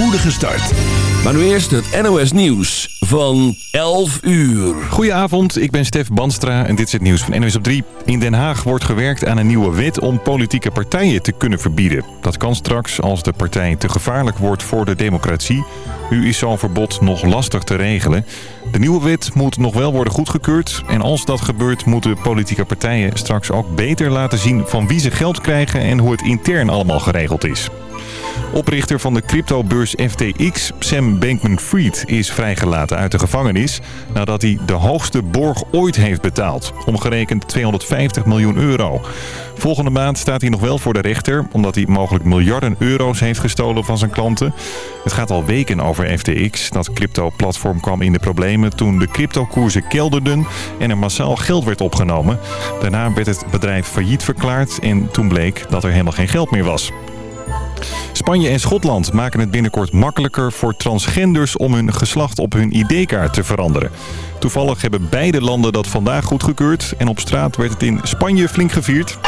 spoedige start. Maar nu eerst het NOS Nieuws van 11 uur. Goedenavond, ik ben Stef Banstra en dit is het nieuws van NOS op 3. In Den Haag wordt gewerkt aan een nieuwe wet om politieke partijen te kunnen verbieden. Dat kan straks als de partij te gevaarlijk wordt voor de democratie. Nu is zo'n verbod nog lastig te regelen. De nieuwe wet moet nog wel worden goedgekeurd. En als dat gebeurt moeten politieke partijen straks ook beter laten zien van wie ze geld krijgen en hoe het intern allemaal geregeld is. Oprichter van de cryptobeurs FTX, Sam Bankman-Fried, is vrijgelaten uit de gevangenis... nadat hij de hoogste borg ooit heeft betaald. Omgerekend 250 miljoen euro. Volgende maand staat hij nog wel voor de rechter... omdat hij mogelijk miljarden euro's heeft gestolen van zijn klanten. Het gaat al weken over FTX. Dat crypto-platform kwam in de problemen toen de cryptokoersen kelderden... en er massaal geld werd opgenomen. Daarna werd het bedrijf failliet verklaard en toen bleek dat er helemaal geen geld meer was. Spanje en Schotland maken het binnenkort makkelijker voor transgenders om hun geslacht op hun ID-kaart te veranderen. Toevallig hebben beide landen dat vandaag goedgekeurd en op straat werd het in Spanje flink gevierd.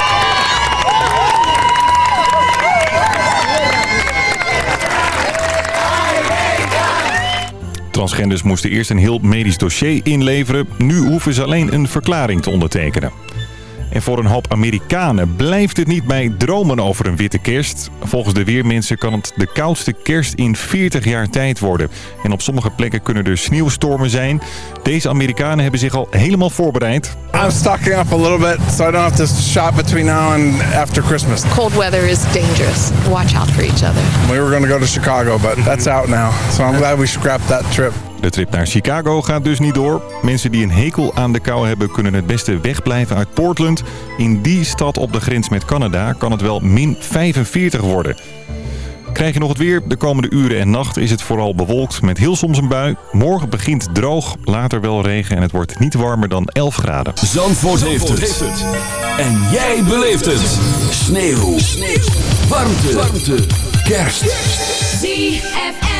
Transgenders moesten eerst een heel medisch dossier inleveren. Nu hoeven ze alleen een verklaring te ondertekenen. En voor een hoop Amerikanen blijft het niet bij dromen over een witte kerst. Volgens de weermensen kan het de koudste kerst in 40 jaar tijd worden. En op sommige plekken kunnen er sneeuwstormen zijn. Deze Amerikanen hebben zich al helemaal voorbereid. I'm stocking up a little bit so I don't have to shop between now and after Christmas. Cold weather is dangerous. Watch out for each other. We were going to go to Chicago, but that's out now. So I'm glad we scrapped that trip. De trip naar Chicago gaat dus niet door. Mensen die een hekel aan de kou hebben kunnen het beste wegblijven uit Portland. In die stad op de grens met Canada kan het wel min 45 worden. Krijg je nog het weer? De komende uren en nacht is het vooral bewolkt met heel soms een bui. Morgen begint droog, later wel regen en het wordt niet warmer dan 11 graden. Zandvoort, heeft, het. En jij beleeft het. Sneeuw. Sneeuw. Warmte. Warmte. Kerst. ZFM.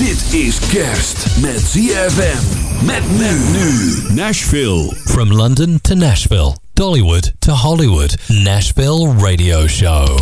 Dit is kerst met ZFM. Met men nu. Nashville. From London to Nashville. Dollywood to Hollywood. Nashville Radio Show.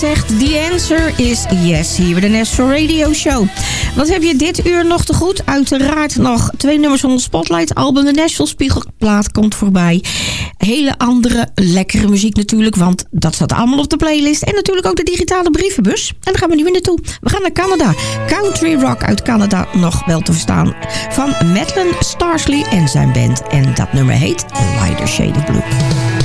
Zegt the answer is yes. Hier bij de Nashville Radio Show. Wat heb je dit uur nog te goed? Uiteraard nog twee nummers van het Spotlight album. De Nashville Spiegelplaat komt voorbij. Hele andere lekkere muziek natuurlijk, want dat staat allemaal op de playlist. En natuurlijk ook de digitale brievenbus. En daar gaan we nu weer naartoe. We gaan naar Canada. Country Rock uit Canada nog wel te verstaan. Van Madeline Starsley en zijn band. En dat nummer heet Lighter Shade of Blue.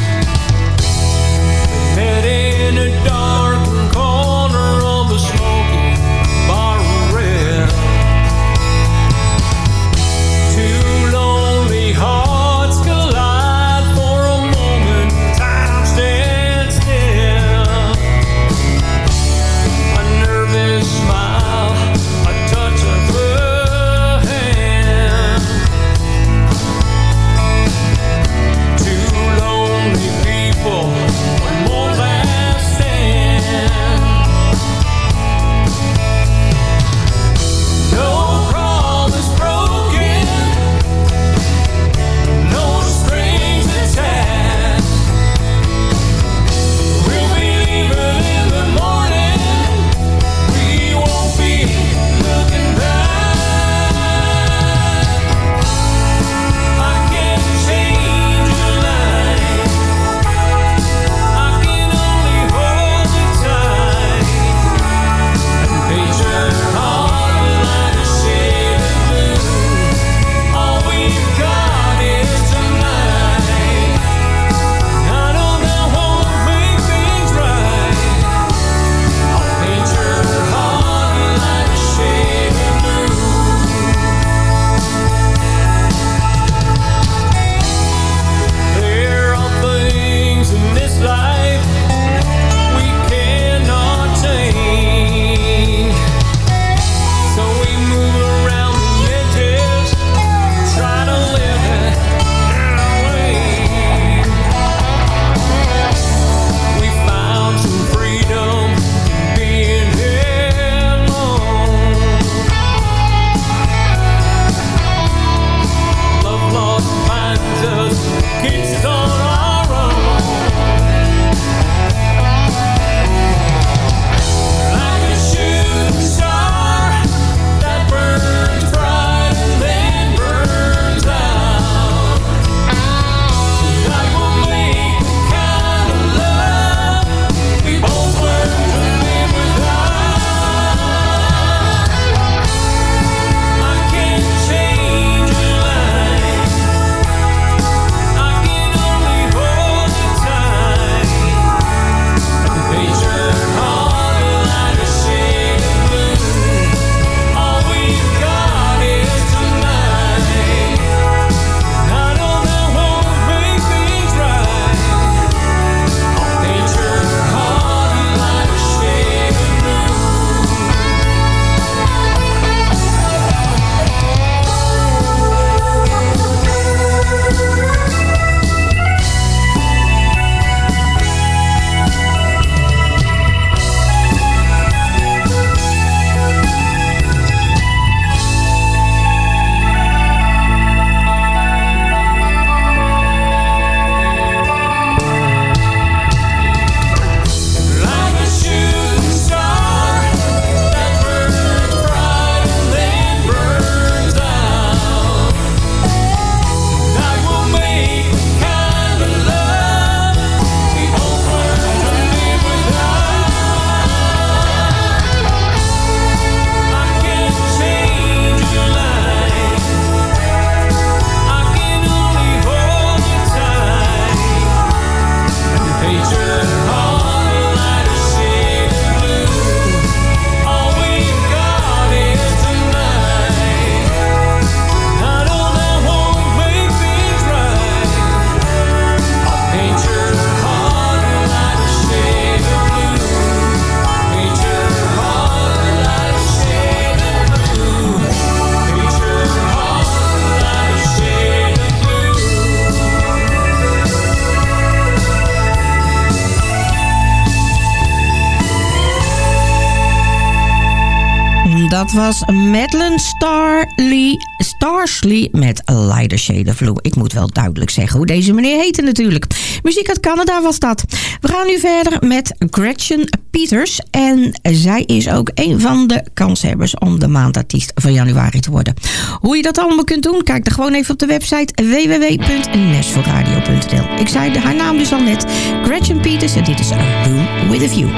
Was Madeline Starley, Starsley met Lighter Shade of. Ik moet wel duidelijk zeggen hoe deze meneer heette natuurlijk. Muziek uit Canada was dat. We gaan nu verder met Gretchen Peters. En zij is ook een van de kanshebbers om de maandartiest van januari te worden. Hoe je dat allemaal kunt doen, kijk dan gewoon even op de website www.nashvilleradio.nl Ik zei haar naam dus al net. Gretchen Peters en dit is A Room With A View.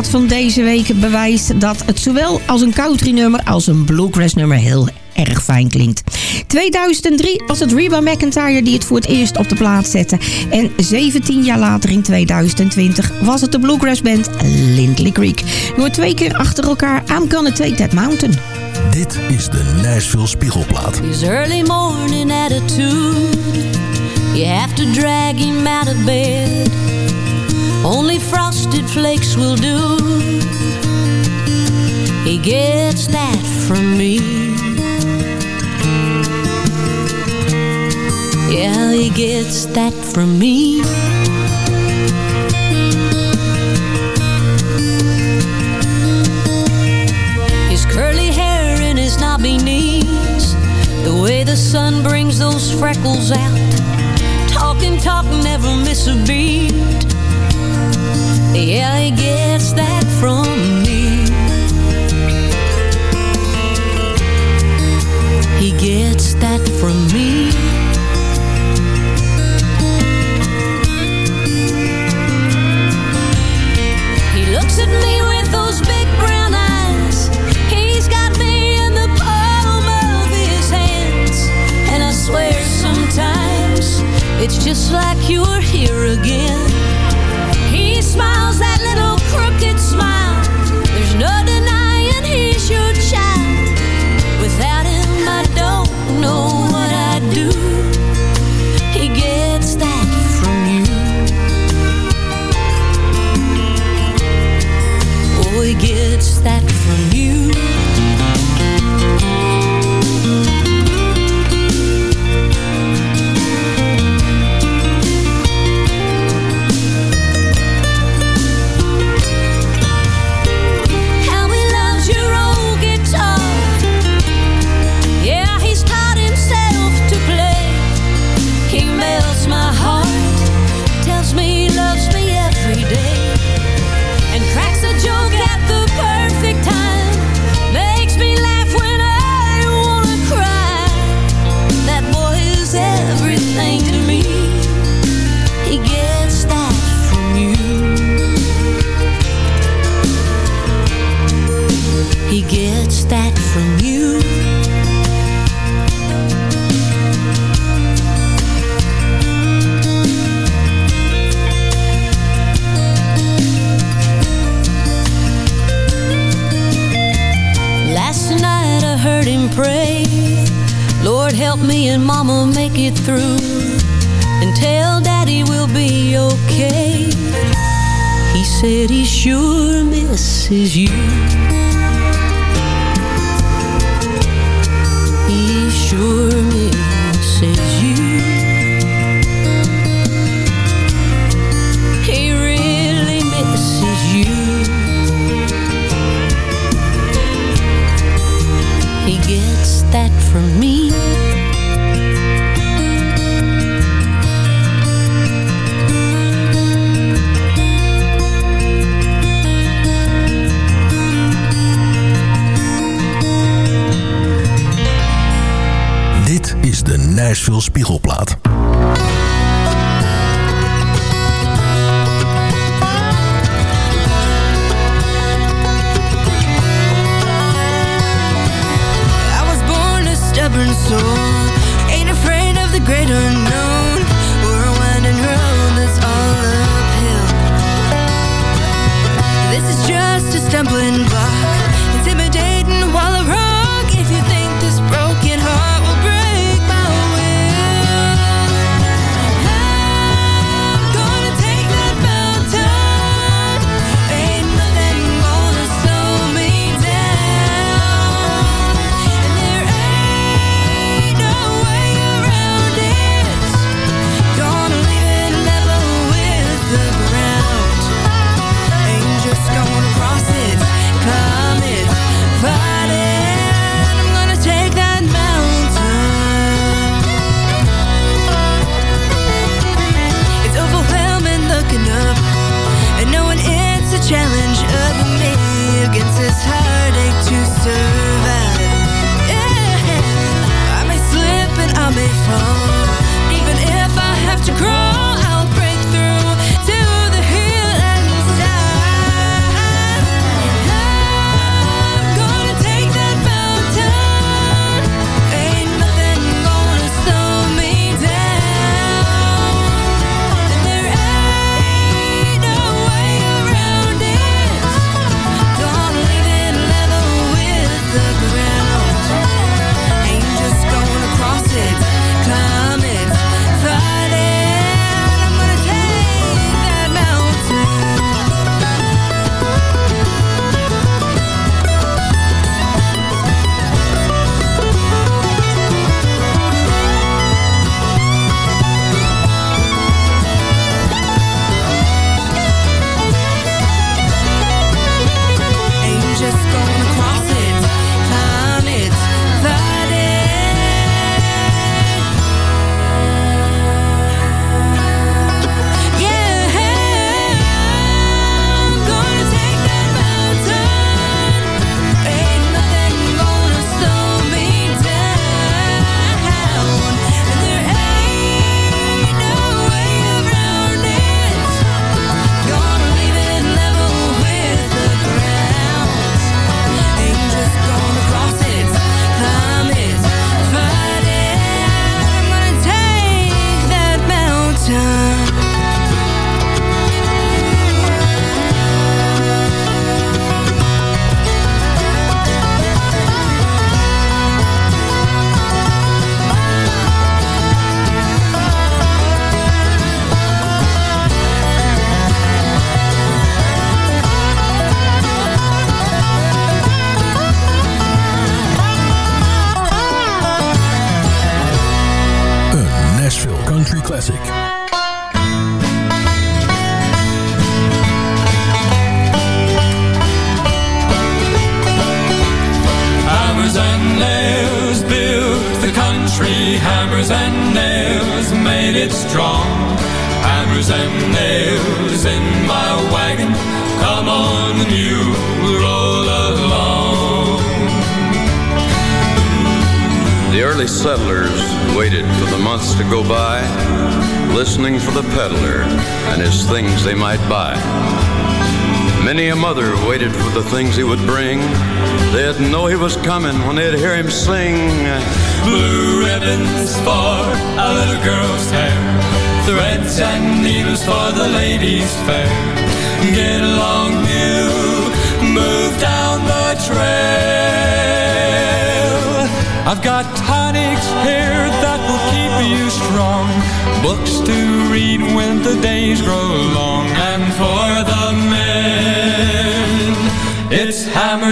Van deze week bewijst dat het zowel als een country nummer als een bluegrass nummer heel erg fijn klinkt. 2003 was het Reba McIntyre die het voor het eerst op de plaat zette. En 17 jaar later in 2020 was het de bluegrass band Lindley Creek. Door twee keer achter elkaar I'm Gonna Take That Mountain. Dit is de Nashville Spiegelplaat. His early morning attitude. You have to drag him out of bed. Only frosted flakes will do. He gets that from me. Yeah, he gets that from me. His curly hair and his knobby knees. The way the sun brings those freckles out. Talking, talk, never miss a beat. Yeah, he gets that from me. He gets that from me. He looks at me with those big brown eyes. He's got me in the palm of his hands. And I swear sometimes it's just like you're here again. smiles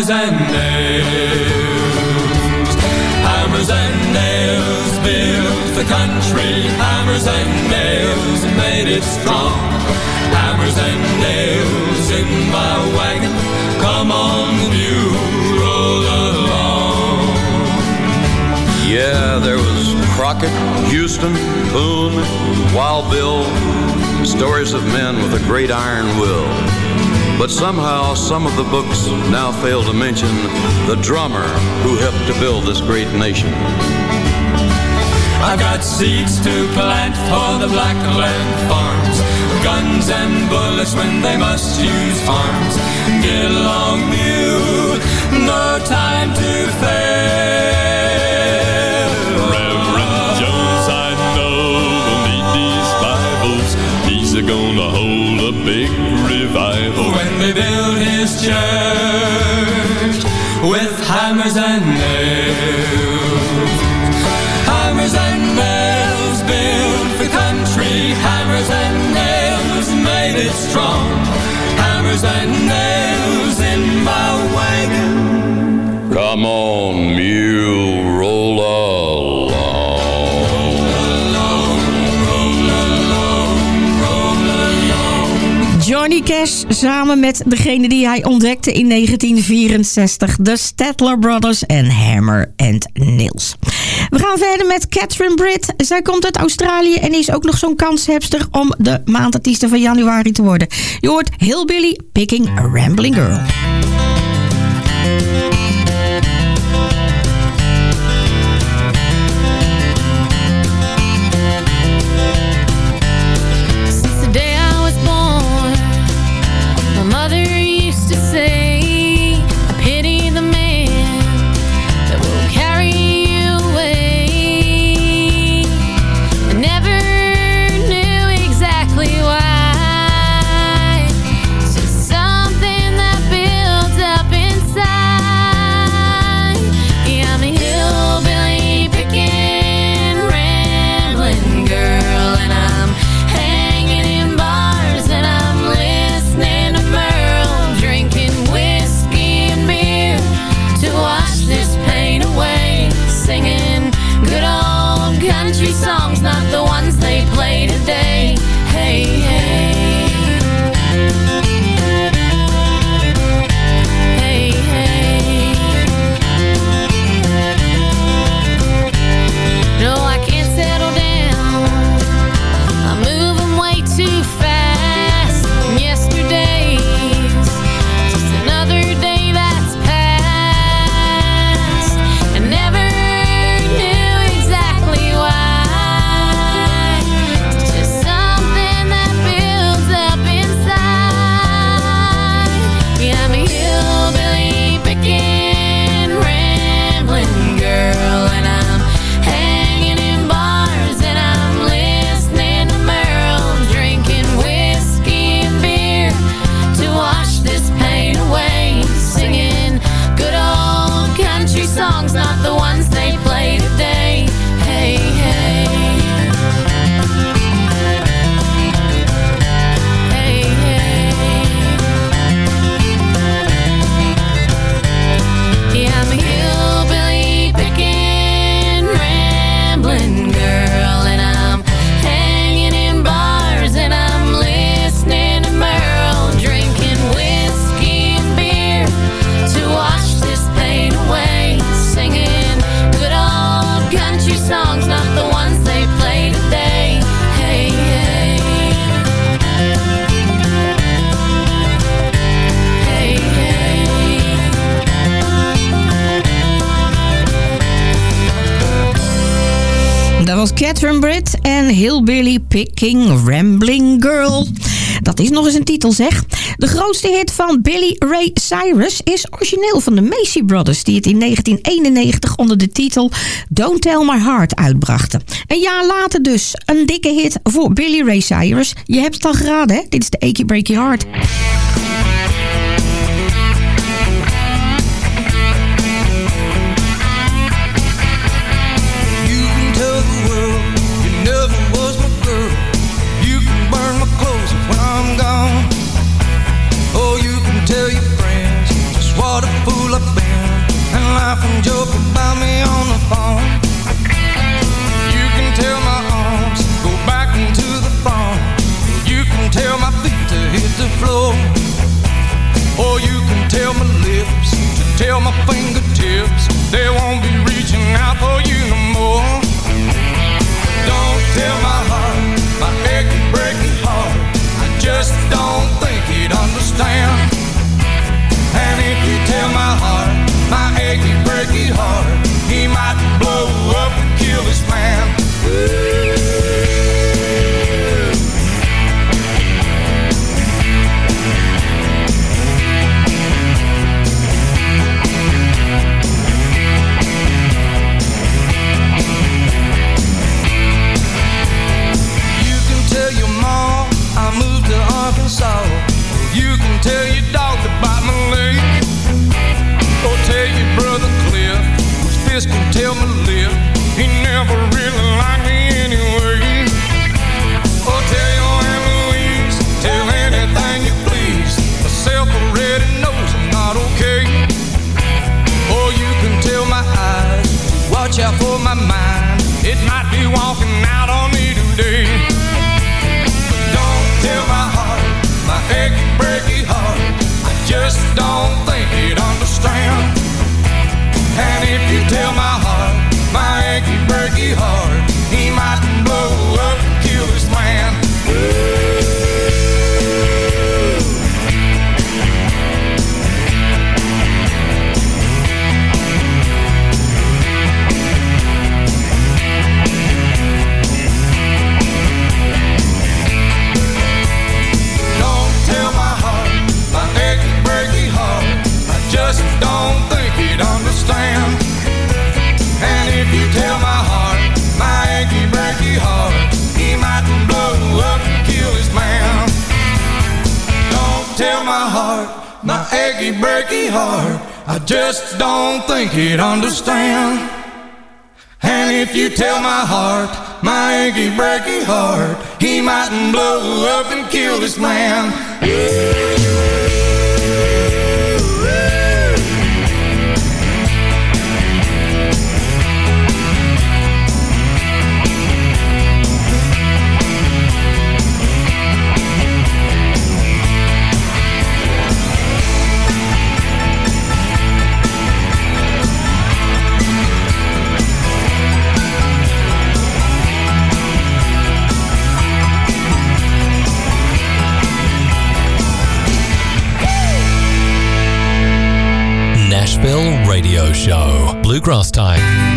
hammers and nails. Hammers and nails built the country. Hammers and nails made it strong. Hammers and nails in my wagon. Come on, you roll along. Yeah, there was Crockett, Houston, Boone, Wild Bill, stories of men with a great iron will. But somehow some of the books now fail to mention the drummer who helped to build this great nation. I've got seeds to plant for the black land farms. Guns and bullets when they must use arms. Get along, you, no time to fail. Reverend Jones, I know, will need these Bibles. He's a gonna hold a big revival. When they build his church with hammers and nails. Hammers and nails build the country. Hammers and nails made it strong. Hammers and nails Johnny Cash samen met degene die hij ontdekte in 1964. De Statler Brothers en Hammer and Nails. We gaan verder met Catherine Britt. Zij komt uit Australië en is ook nog zo'n kanshebster om de maandartieste van januari te worden. Je hoort Hillbilly Picking a Rambling Girl. Hillbilly Picking Rambling Girl. Dat is nog eens een titel zeg. De grootste hit van Billy Ray Cyrus is origineel van de Macy Brothers... die het in 1991 onder de titel Don't Tell My Heart uitbrachten. Een jaar later dus een dikke hit voor Billy Ray Cyrus. Je hebt het al geraden hè, dit is de Achy Breaky Heart. Tell Yeah. Bluegrass time.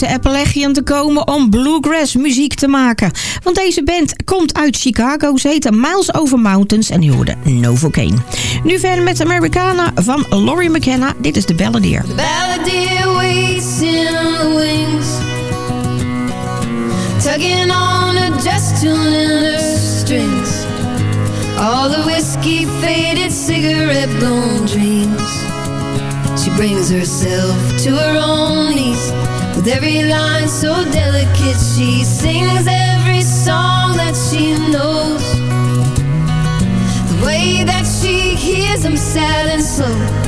Uit de Appalachian te komen om bluegrass muziek te maken. Want deze band komt uit Chicago, ze heten Miles Over Mountains en die hoorde Novocaine. Nu verder met Americana van Laurie McKenna. Dit is de Balladeer. Balladeer waits in the wings Tugging on a tuning her strings All the whiskey faded cigarette blown dreams She brings herself to her own knees With every line so delicate She sings every song that she knows The way that she hears them sad and slow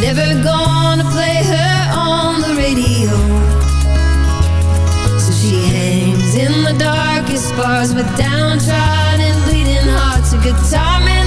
they're never gonna play her on the radio. So she hangs in the darkest bars with downtrodden, bleeding hearts. A guitar man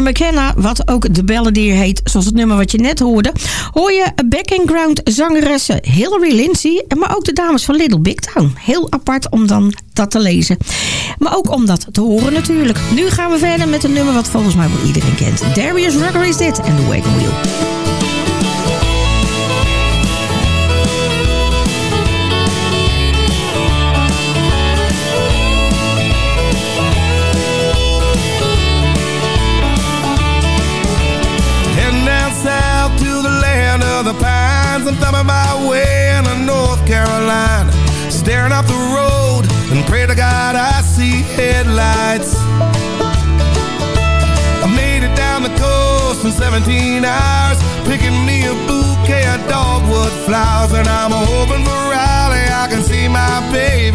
McKenna, wat ook de Balladeer heet, zoals het nummer wat je net hoorde, hoor je background zangeressen Hillary Lindsey, maar ook de dames van Little Big Town. Heel apart om dan dat te lezen. Maar ook om dat te horen natuurlijk. Nu gaan we verder met een nummer wat volgens mij wel iedereen kent. Darius Rucker is dit en The Wagon Wheel. I'm thumbing my way into North Carolina. Staring off the road and pray to God I see headlights. I made it down the coast in 17 hours. Picking me a bouquet of dogwood flowers. And I'm hoping for Raleigh I can see my baby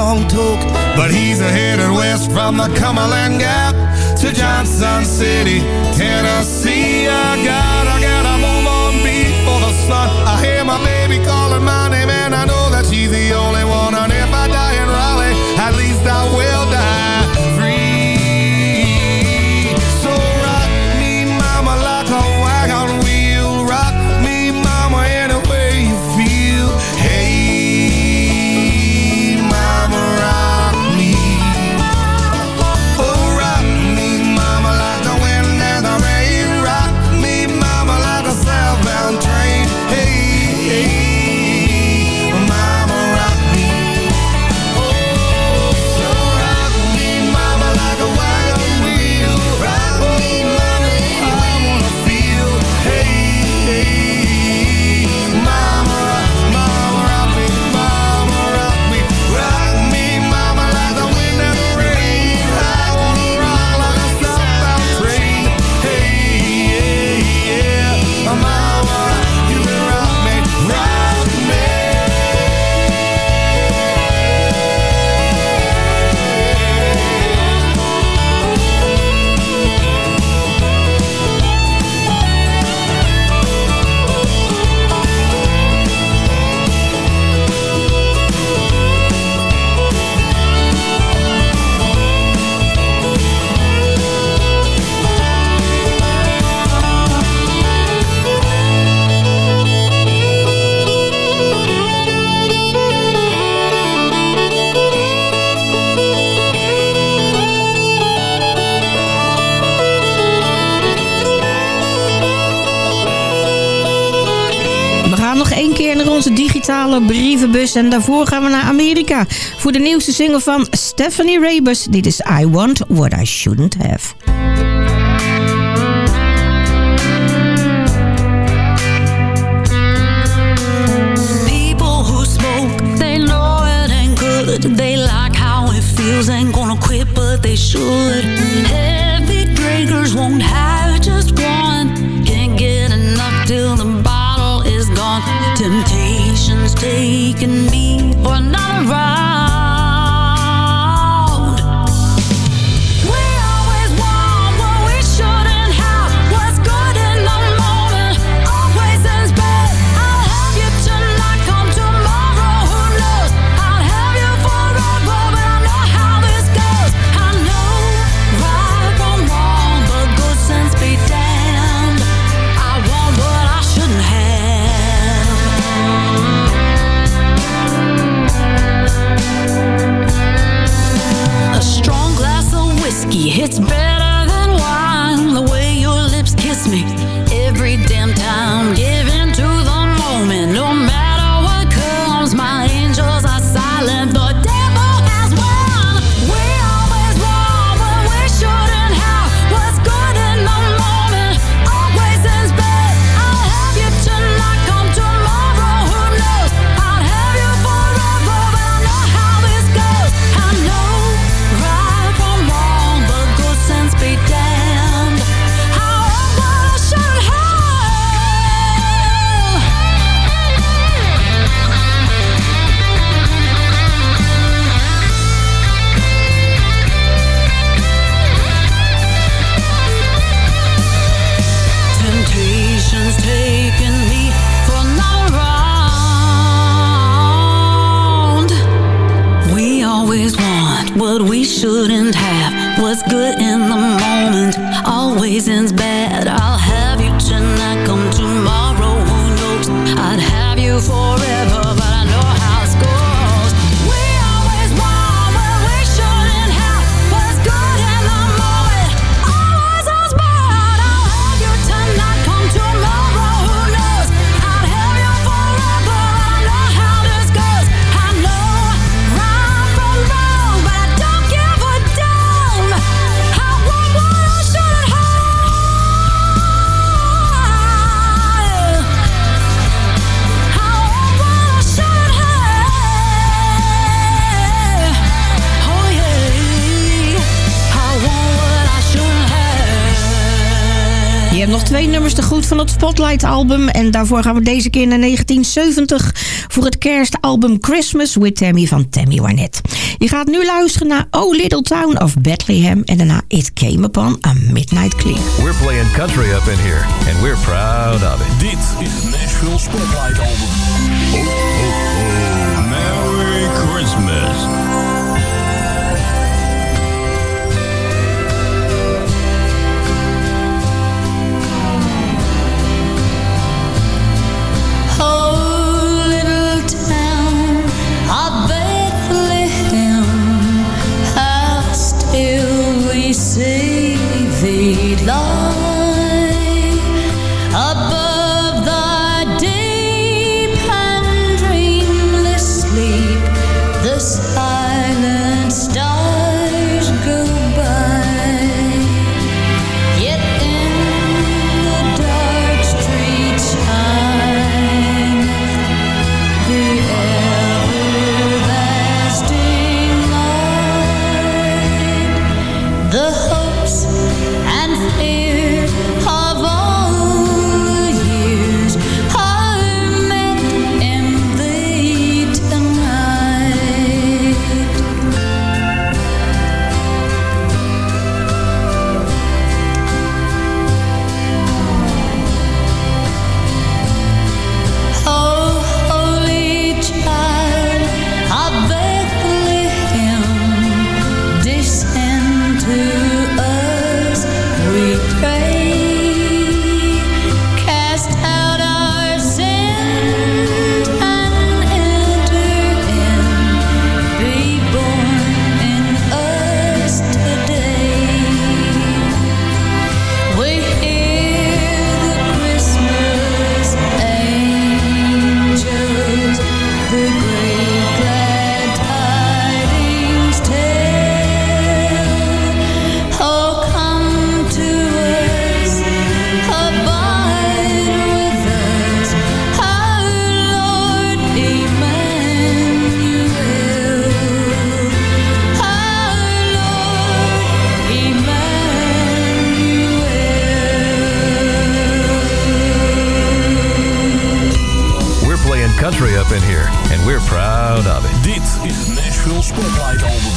long talk, but he's headed west from the Cumberland Gap to Johnson City, Tennessee. I gotta, gotta move on before the sun. I hear my baby calling my name, and I know that she's the only one I naar onze digitale brievenbus. En daarvoor gaan we naar Amerika voor de nieuwste single van Stephanie Rabus. Dit is I Want What I Shouldn't Have. They like how it feels, ain't gonna quit, but they should. Heavy drinkers won't have. Temptations taking me for another ride. het Spotlight album. En daarvoor gaan we deze keer naar 1970 voor het kerstalbum Christmas with Tammy van Tammy Wynette. Je gaat nu luisteren naar Oh Little Town of Bethlehem en daarna It Came Upon a Midnight Clean. We're playing country up in here and we're proud of it. Dit is het Nashville Spotlight album. Dit is Nashville Spotlight Album.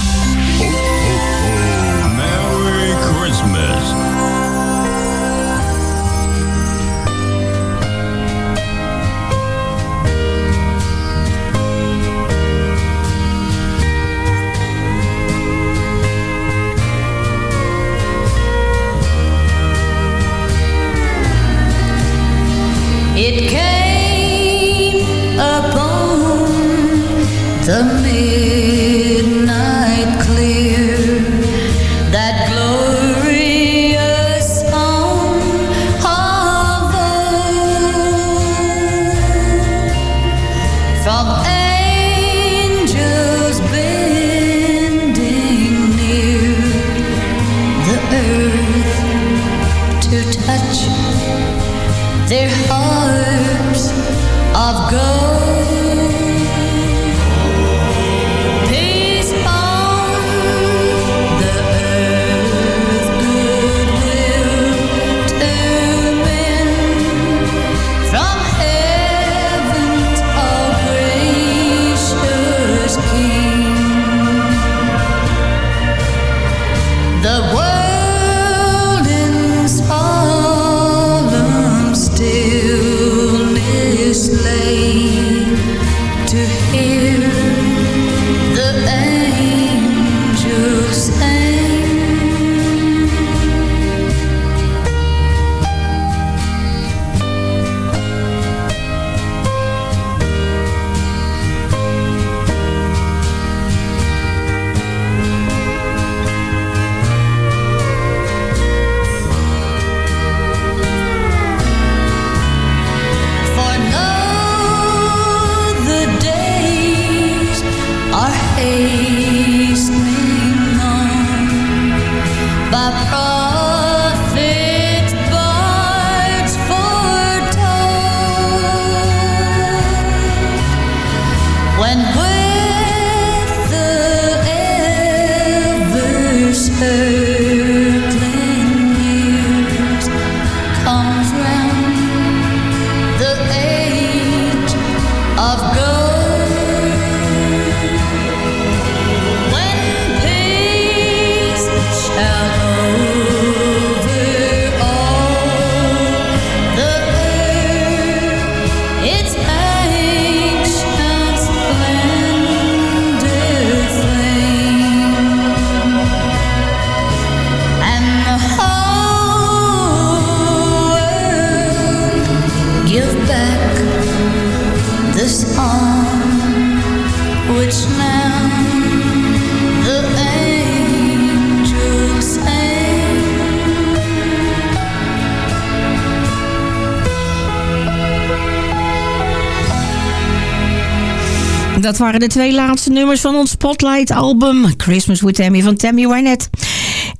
waren de twee laatste nummers van ons Spotlight-album. Christmas with Tammy van Tammy Wynette.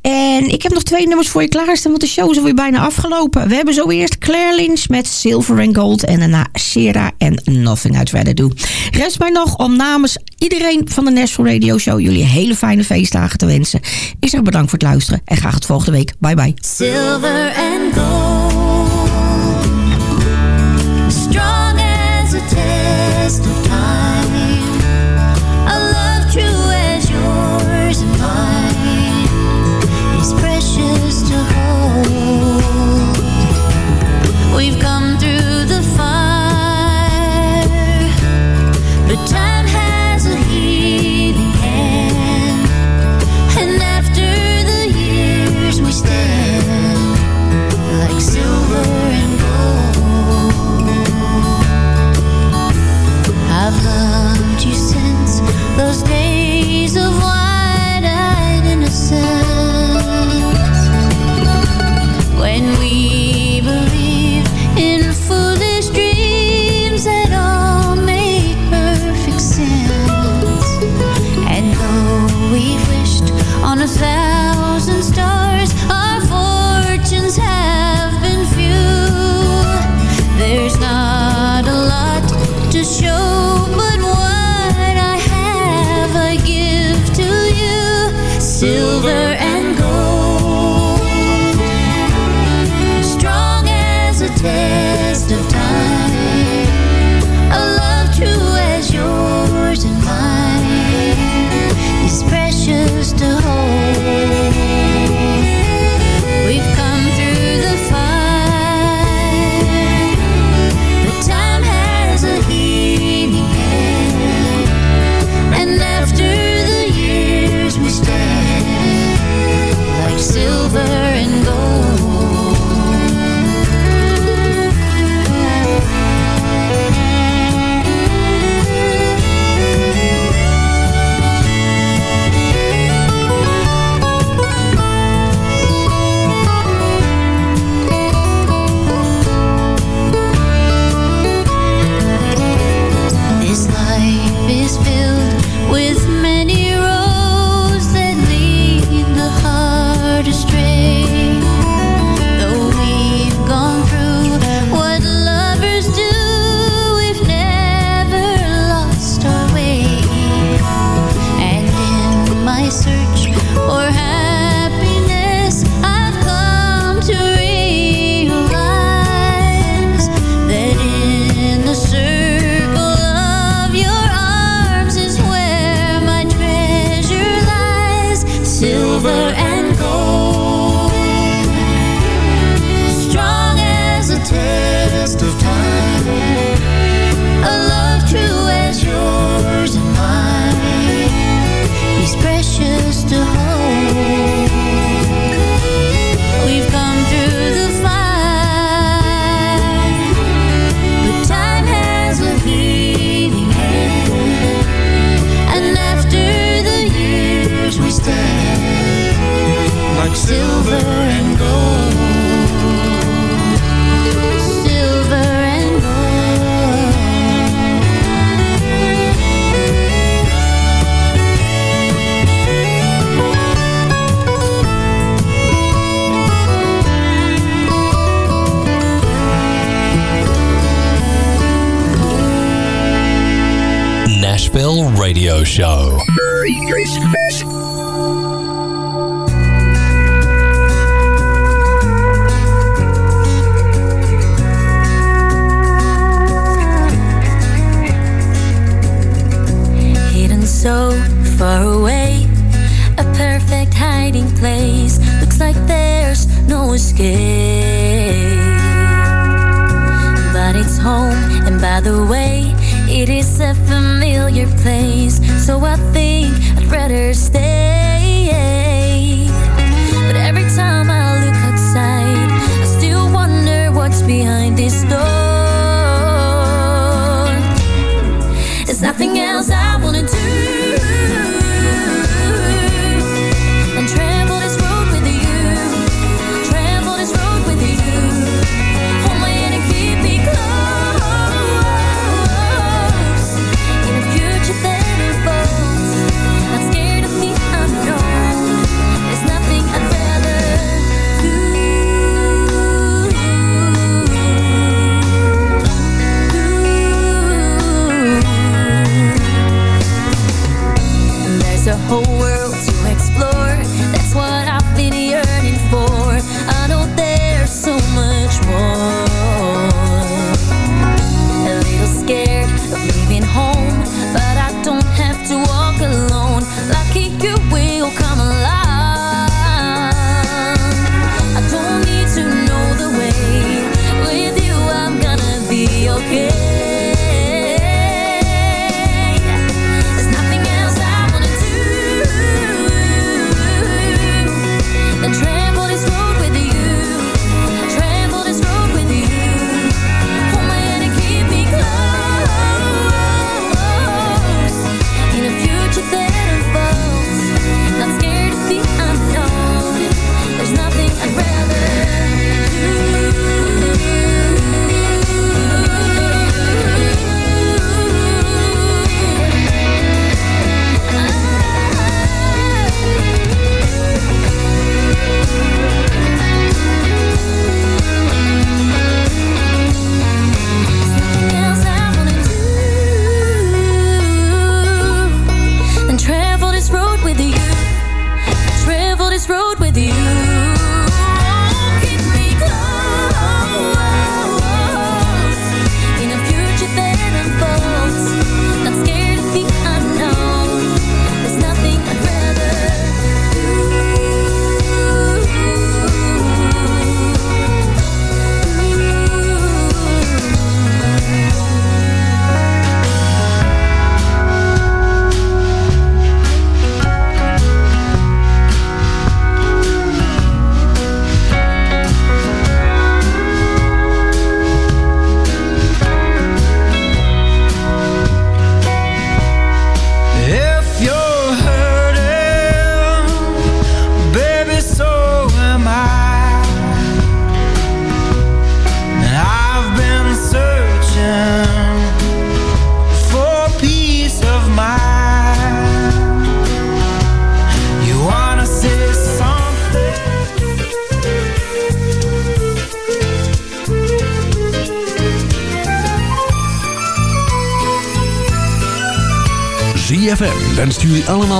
En ik heb nog twee nummers voor je klaarstaan, want de show is alweer bijna afgelopen. We hebben zo eerst Claire Lynch met Silver and Gold en daarna Sera en Nothing I'd Rather Do. Rest mij nog om namens iedereen van de National Radio Show jullie hele fijne feestdagen te wensen. Ik zeg bedankt voor het luisteren en graag tot volgende week. Bye bye. Silver and Gold.